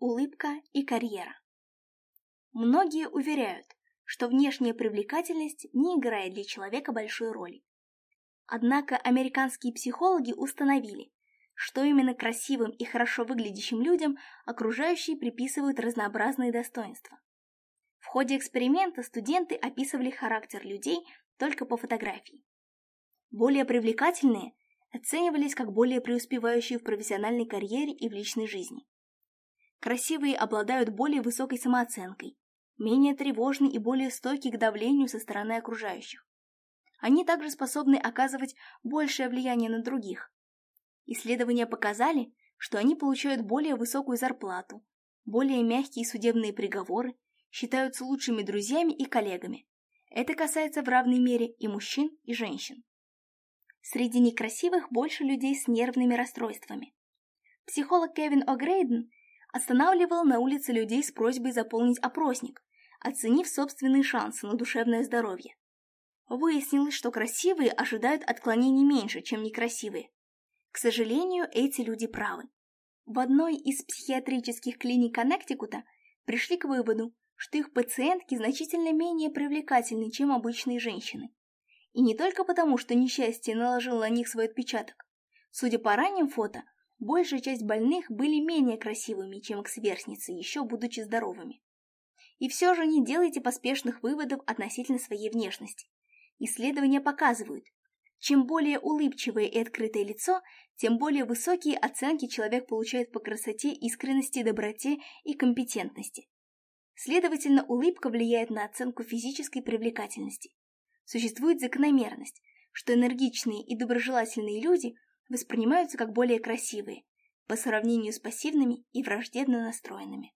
Улыбка и карьера. Многие уверяют, что внешняя привлекательность не играет для человека большой роли. Однако американские психологи установили, что именно красивым и хорошо выглядящим людям окружающие приписывают разнообразные достоинства. В ходе эксперимента студенты описывали характер людей только по фотографии. Более привлекательные оценивались как более преуспевающие в профессиональной карьере и в личной жизни. Красивые обладают более высокой самооценкой, менее тревожны и более стойки к давлению со стороны окружающих. Они также способны оказывать большее влияние на других. Исследования показали, что они получают более высокую зарплату, более мягкие судебные приговоры, считаются лучшими друзьями и коллегами. Это касается в равной мере и мужчин, и женщин. Среди некрасивых больше людей с нервными расстройствами. Психолог Кевин О'Грейден останавливал на улице людей с просьбой заполнить опросник, оценив собственные шансы на душевное здоровье. Выяснилось, что красивые ожидают отклонений меньше, чем некрасивые. К сожалению, эти люди правы. В одной из психиатрических клиник Коннектикута пришли к выводу, что их пациентки значительно менее привлекательны, чем обычные женщины. И не только потому, что несчастье наложило на них свой отпечаток. Судя по ранним фото, большая часть больных были менее красивыми, чем их сверстницы, еще будучи здоровыми. И все же не делайте поспешных выводов относительно своей внешности. Исследования показывают, чем более улыбчивое и открытое лицо, тем более высокие оценки человек получает по красоте, искренности, доброте и компетентности. Следовательно, улыбка влияет на оценку физической привлекательности. Существует закономерность, что энергичные и доброжелательные люди – воспринимаются как более красивые по сравнению с пассивными и враждебно настроенными.